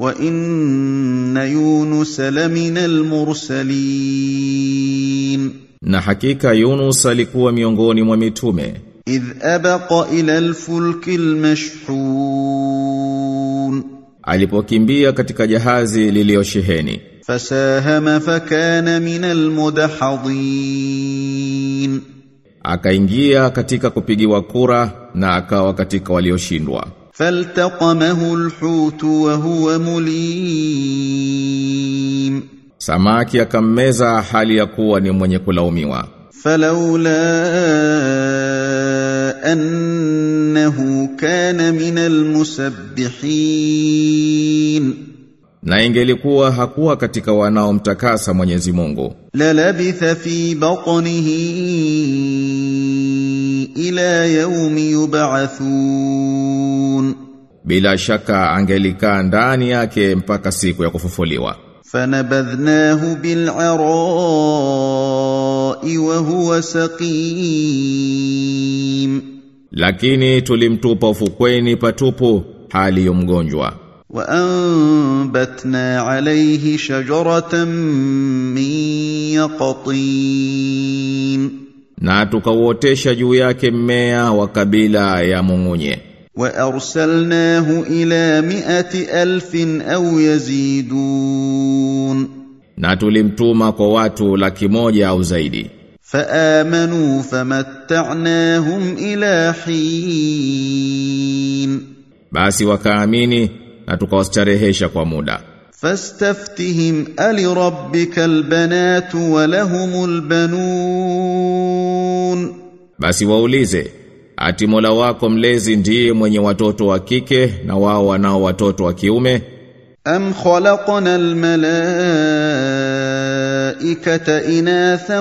وان يونس لمن المرسلين Na hakika Yunus alikuwa miongoni mwa mitume اذ ابق الى الفلك المشحون alipokimbia katika jahazi liliyosheheni فساهم فكان من المدحضين akaingia katika kupigiwa kura na akawa katika walioshindwa faltaqamahu alhut wa huwa mulim samaki akammeza hali ya kuwa ni mwenye kulaumiwa. falaula annahu kana min almusabbihin na ingelikuwa hakuwa katika wanaomtakasa Mwenyezi Mungu. La labitha fi batnihi ila yaumi yub'athun. Bila shaka angelikaa ndani yake mpaka siku ya kufufuliwa. Fanabadhnahu bil'ara'i wa huwa saqim. Lakini tulimtupa ufukweni patupu hali ya mgonjwa. Wa anbatna alayhi shajaratan min yaqtin na tukauotesha juu yake mmea wa kabila ya mungunye. Wa arsalnahu ila mi'ati alfin au yazidun. Na tulimtuma kwa watu laki moja au zaidi. Faamanu famatta'nahum ila hin. Basi wakaamini na tukawastarehesha kwa muda. فاستفتهم ألربك البنات ولهم البنون basi waulize ati Mola wako mlezi ndiye mwenye watoto wa kike na wao wanao watoto wa kiume أم خلقنا الملائكة إناثا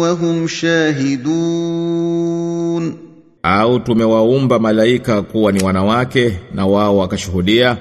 وهم شاهدون au tumewaumba malaika kuwa ni wanawake na wao wakashuhudia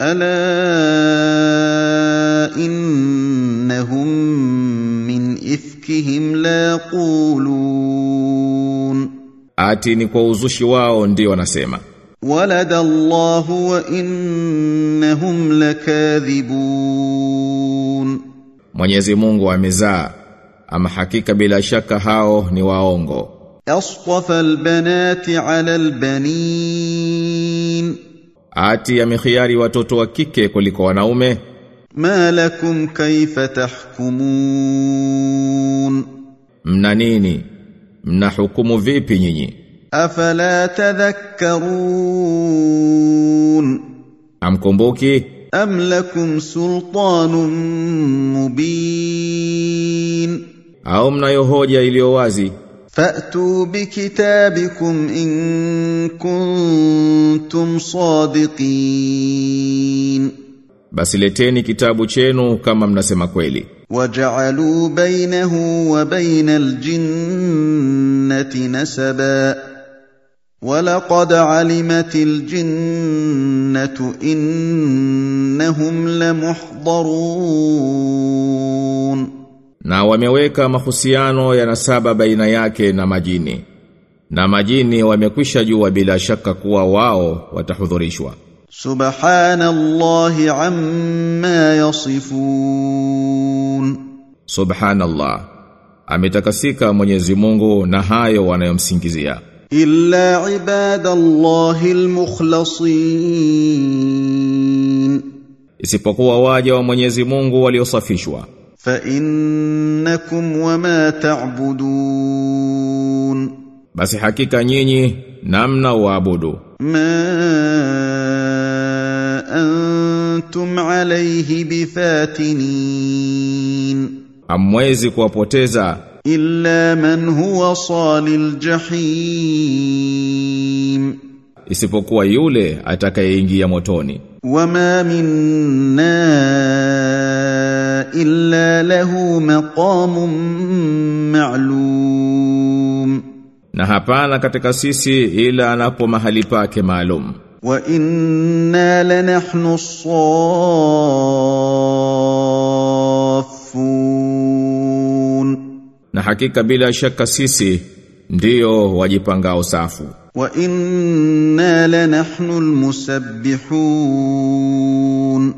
ألا ifkihim la qulun. Ati ni kwa uzushi wao ndio wanasema. Walada Allahu wa innahum lakathibun Mwenyezi Mungu amezaa ama hakika bila shaka hao ni waongo. Asfafa albanati ala albanin. Ati amekhiari watoto wa kike kuliko wanaume. ما لكم كيف تحكمون؟ Mna nini? Mna hukumu vipi nyinyi? أفلا تذكرون amkumbuki? أم لكم سلطان مبين au mnayo hoja iliyo wazi? فأتوا بكتابكم إن كنتم صادقين basi leteni kitabu chenu kama mnasema kweli وجعلوا بينه وبين الجنة نسبا ولقد علمت الجنة إنهم لمحضرون na wameweka mahusiano ya nasaba baina yake na majini na majini wamekwisha jua bila shaka kuwa wao watahudhurishwa سبحان الله عما يصفون subhanallah ametakasika Mwenyezi Mungu na hayo wanayomsingizia إلا عباد الله المخلصين isipokuwa waja wa Mwenyezi Mungu waliosafishwa فإنكم وما تعبدون basi hakika nyinyi namna waabudu ما أنتم عليه بفاتنين hamwezi kuwapoteza إلا من هو صال الجحيم isipokuwa yule atakayeingia motoni وما منا إلا له مقام معلوم na hapana katika sisi ila anapo mahali pake maalum وإنا لنحن الصافون na hakika bila shaka sisi ndiyo wajipangao safu وإنا لنحن المسبحون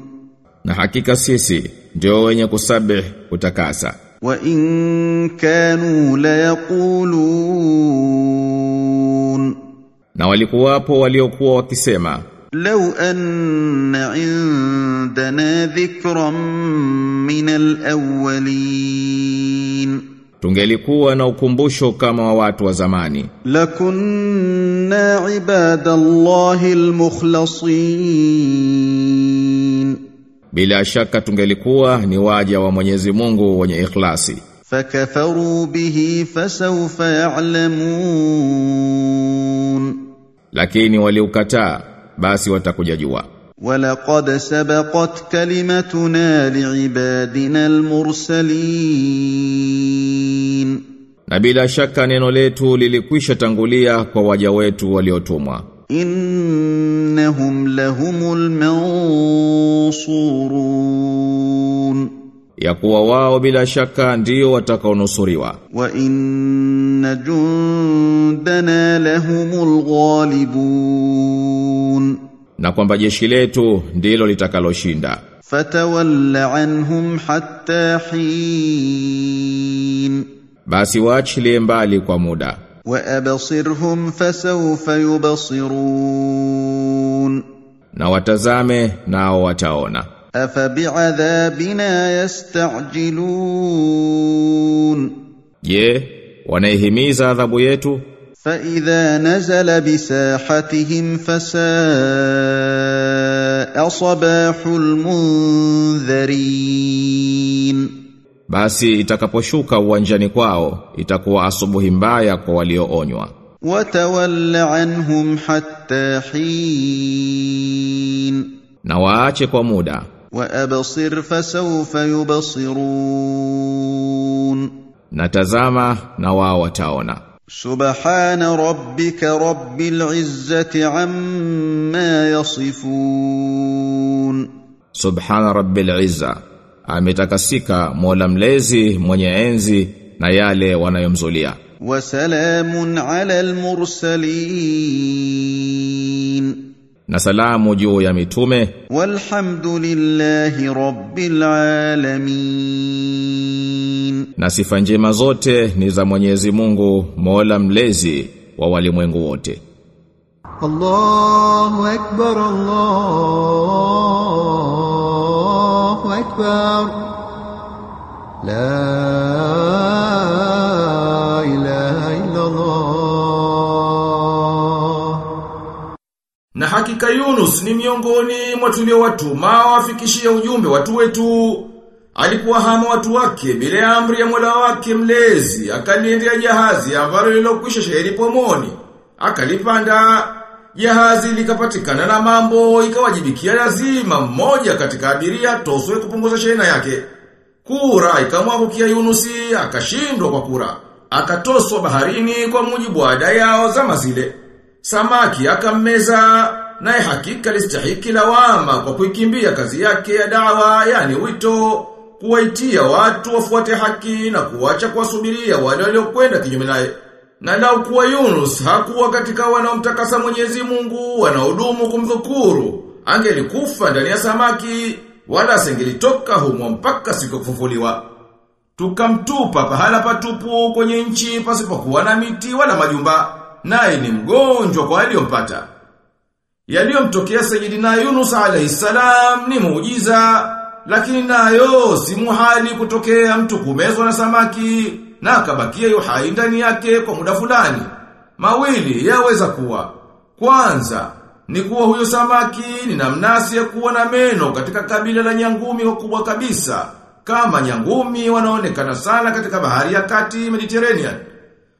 Na hakika sisi ndio wenye kusabih kutakasa. وإن كانوا ليقولون na walikuwapo waliokuwa wakisema law anna indana dhikran min alawwalin Tungelikuwa na ukumbusho kama wa watu wa zamani. Lakunna ibadallahi almukhlasin. Bila shaka tungelikuwa ni waja wa Mwenyezi Mungu wenye ikhlasi. Fakafaru bihi fasawfa ya'lamun lakini waliukataa basi watakuja jua ولقد سبقت كلمتنا لعبادنا المرسلين na bila shaka neno letu lilikwisha tangulia kwa waja wetu waliotumwa إنهم لهم المنصورون ya kuwa wao bila shaka ndio watakaonusuriwa. Wa inna jundana lahumul ghalibun. Na kwamba jeshi letu ndilo litakaloshinda. Fatawalla anhum hatta hin. Basi waachilie mbali kwa muda. Wa absirhum fasawfa yubsirun. Na watazame nao wataona أفبعذابنا يستعجلون je wanaihimiza adhabu yetu فإذا نزل بساحتهم فساء صباح المنذرين basi itakaposhuka uwanjani kwao itakuwa asubuhi mbaya kwa walioonywa وتول عنهم حتى حين na waache kwa muda وأبصر فسوف يبصرون na tazama na wao wataona سبحان ربك رب العزة عما يصفون subhana rabbil izza ametakasika mola mlezi mwenye enzi na yale wanayomzulia وسلام على المرسلين na salamu juu ya mitume. Walhamdulillahi rabbil alamin. Na sifa njema zote ni za Mwenyezi Mungu Mola mlezi wa walimwengu wote. Allahu akbar Allahu akbar. La Na hakika Yunus ni miongoni mwa tuliowatuma wafikishie ujumbe watu wetu. Alikuwa hama watu wake bila amri ya Mola wake mlezi, akaliendea jahazi ambalo lilokwisha sheheni pomoni. Akalipanda jahazi likapatikana na mambo ikawajibikia lazima mmoja katika abiria toswe kupunguza shehena yake. Kura ikamwangukia Yunusi akashindwa kwa kura. Akatoswa baharini kwa mujibu wa ada yao zama. Samaki akammeza naye hakika listahiki lawama kwa kuikimbia kazi yake ya dawa yani wito kuwaitia watu wafuate haki na kuacha kuwasubiria wale waliokwenda kinyume naye. Na lau kuwa Yunus hakuwa katika wanaomtakasa Mwenyezi Mungu wanaodumu kumdhukuru, angelikufa ndani ya samaki wala asingelitoka humo mpaka siku kufufuliwa. Tukamtupa pahala patupu kwenye nchi pasipokuwa na miti wala majumba, naye ni mgonjwa kwa aliyompata. Yaliyomtokea Sayyidina Yunus alayhi salam ni muujiza, lakini nayo si muhali kutokea mtu kumezwa na samaki na akabakia yuhai ndani yake kwa muda fulani. Mawili yaweza kuwa. Kwanza ni kuwa huyo samaki ni namnasi ya kuwa na meno katika kabila la nyangumi wakubwa kabisa, kama nyangumi wanaonekana sana katika bahari ya kati Mediterranean.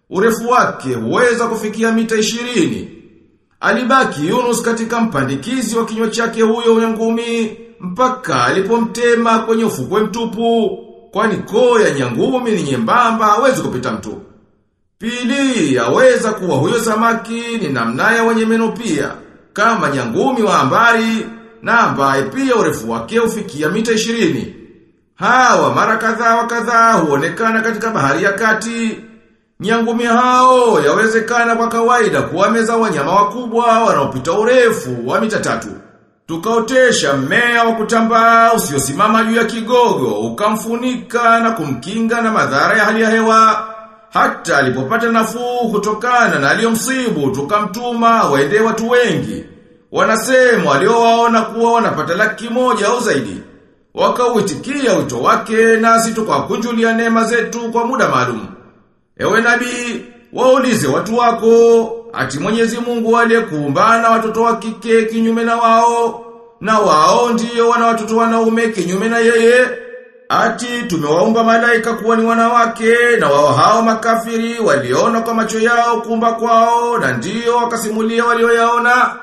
Urefu wake huweza kufikia mita ishirini. Alibaki Yunus katika mpandikizi wa kinywa chake huyo nyangumi mpaka alipomtema kwenye ufukwe mtupu, kwani koo ya nyangumi ni nyembamba hawezi kupita mtu. Pili, yaweza kuwa huyo samaki ni namna ya wenye meno pia, kama nyangumi wa ambari na ambaye pia urefu wake ufikia mita ishirini. Hawa mara kadhaa wa kadhaa huonekana katika bahari ya kati. Nyangumi hao yawezekana kwa kawaida kuwameza wanyama wakubwa wanaopita urefu wa mita tatu. Tukaotesha mmea wa kutambaa usiosimama juu ya kigogo, ukamfunika na kumkinga na madhara ya hali ya hewa. Hata alipopata nafuu kutokana na aliyomsibu, tukamtuma waende watu wengi. Wanasema waliowaona kuwa wanapata laki moja au zaidi. Wakauitikia wito wake nasi tukawakunjulia neema zetu kwa muda maalum. Ewe nabii, waulize watu wako, ati Mwenyezi Mungu wale kuumbana watoto wa kike kinyume na wao, na wao ndiyo wana watoto wanaume kinyume na yeye. Ati tumewaumba malaika kuwa ni wanawake na wao hao makafiri waliona kwa macho yao kumba kwao na ndiyo wakasimulia walioyaona.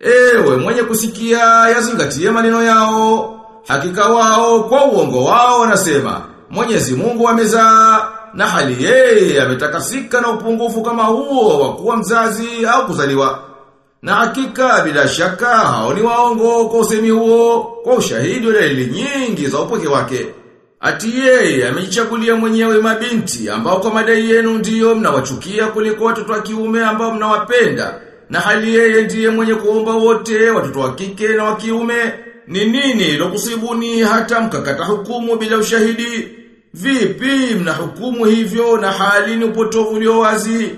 Ewe mwenye kusikia yazingatie maneno yao. Hakika wao kwa uongo wao wanasema Mwenyezi Mungu amezaa na hali yeye ametakasika na upungufu kama huo wa kuwa mzazi au kuzaliwa. Na hakika bila shaka hao ni waongo kwa usemi huo kwa ushahidi wa dalili nyingi za upweke wake. Ati yeye amejichagulia mwenyewe mabinti ambao kwa madai yenu ndiyo mnawachukia kuliko watoto wa kiume ambao mnawapenda na hali yeye ndiye mwenye kuomba wote watoto wa kike na wa kiume. Ni nini lokusibuni hata mkakata hukumu bila ushahidi? Vipi mnahukumu hivyo na hali ni upotovu ulio wazi?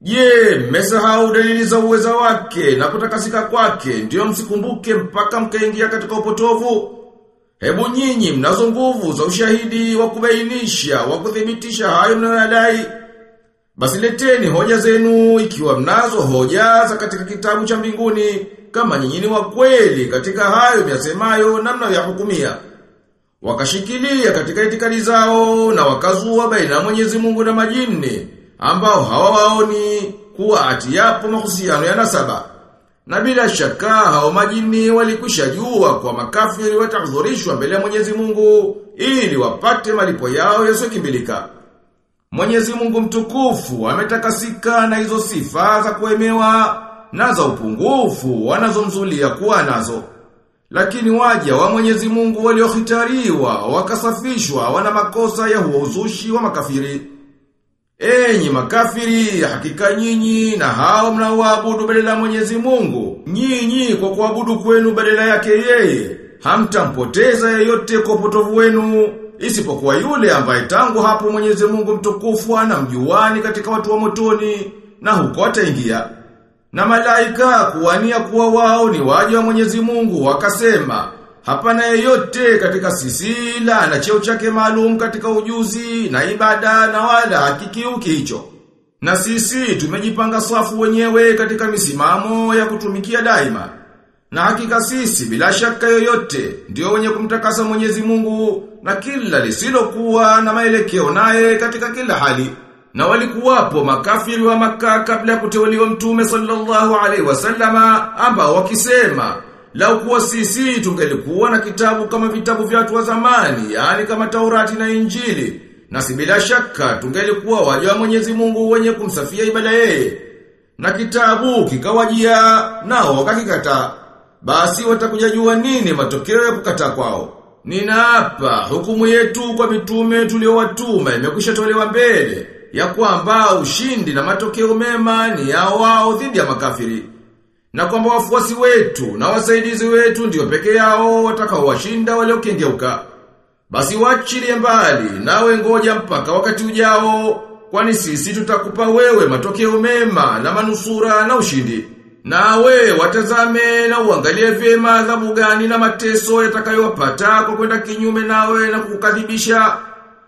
Je, mmesahau dalili za uweza wake na kutakasika kwake ndio msikumbuke mpaka mkaingia katika upotovu? Hebu nyinyi mnazo nguvu za ushahidi wa kubainisha, wa kuthibitisha hayo mnayodai. Basi leteni hoja zenu ikiwa mnazo hoja za katika kitabu cha mbinguni kama nyinyi ni wa kweli katika hayo myasemayo na mnayoyahukumia. Wakashikilia katika itikadi zao na wakazua baina Mwenyezi Mungu na majini ambao hawawaoni kuwa ati yapo mahusiano ya nasaba. Na bila shaka hao majini walikwisha jua kwa makafiri watahudhurishwa mbele ya Mwenyezi Mungu ili wapate malipo yao yasiyokimbilika. Mwenyezi Mungu mtukufu ametakasika na hizo sifa za kuemewa na za upungufu wanazomzulia kuwa nazo. Lakini waja wa Mwenyezi Mungu waliohitariwa wakasafishwa wana makosa ya huo uzushi wa makafiri. Enyi makafiri, hakika nyinyi na hao mnaoabudu badala ya Mwenyezi Mungu, nyinyi kwa kuabudu kwenu badala yake yeye, hamtampoteza yeyote kwa upotovu wenu, isipokuwa yule ambaye tangu hapo Mwenyezi Mungu mtukufu anamjuani katika watu wa motoni na huko ataingia. Na malaika kuwania kuwa wao ni waja wa Mwenyezi Mungu wakasema, hapana yeyote katika sisi ila na cheo chake maalum katika ujuzi na ibada na wala hakikiuki hicho. Na sisi tumejipanga safu wenyewe katika misimamo ya kutumikia daima. Na hakika sisi bila shaka yoyote ndio wenye kumtakasa Mwenyezi Mungu na kila lisilokuwa na maelekeo naye katika kila hali. Na walikuwapo makafiri wa maka kabla ya kuteuliwa mtume sallallahu alaihi wasallama ambao wakisema lau kuwa sisi tungelikuwa na kitabu kama vitabu vya watu wa zamani yani kama Taurati na Injili na si bila shaka tungelikuwa waja wa Mwenyezi Mungu wenye kumsafia ibada yeye. Na kitabu kikawajia nao wakakikataa basi watakuja jua nini matokeo ya kukataa kwao. Ninaapa hukumu yetu kwa mitume tuliowatuma imekwisha tolewa mbele ya kwamba ushindi na matokeo mema ni ya wao dhidi ya makafiri. Na kwamba wafuasi wetu na wasaidizi wetu ndio peke yao watakaowashinda waliokengeuka. Basi wachilie mbali nawe ngoja mpaka wakati ujao kwani sisi tutakupa wewe matokeo mema na manusura na ushindi. Nawe watazame na uangalie vyema adhabu gani na mateso yatakayowapata kwa kwenda kinyume nawe na kukadhibisha.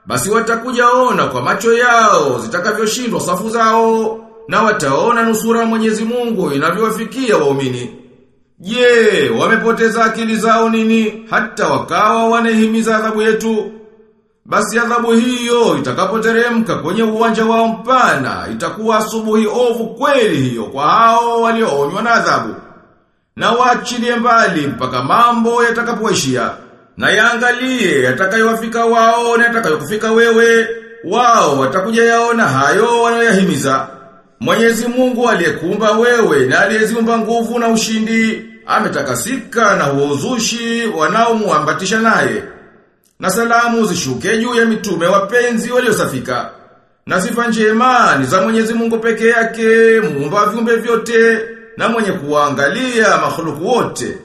Basi watakujaona kwa macho yao zitakavyoshindwa safu zao na wataona nusura Mwenyezi Mungu inavyowafikia waumini. Je, wamepoteza akili zao nini hata wakawa wanahimiza adhabu yetu? Basi adhabu hiyo itakapoteremka kwenye uwanja wao mpana itakuwa asubuhi ovu kweli hiyo kwa hao walioonywa na adhabu. Na waachilie mbali mpaka mambo yatakapoishia. Na yaangalie yatakayowafika wao na yatakayokufika wewe, wao watakuja yaona hayo wanayoyahimiza. Mwenyezi Mungu aliyekuumba wewe na aliyeziumba nguvu na ushindi, ametakasika na huo uzushi wanaomuambatisha naye. Na salamu zishuke juu ya mitume wapenzi waliosafika. Na sifa njema ni za Mwenyezi Mungu peke yake, muumba viumbe vyote na mwenye kuangalia makhluku wote.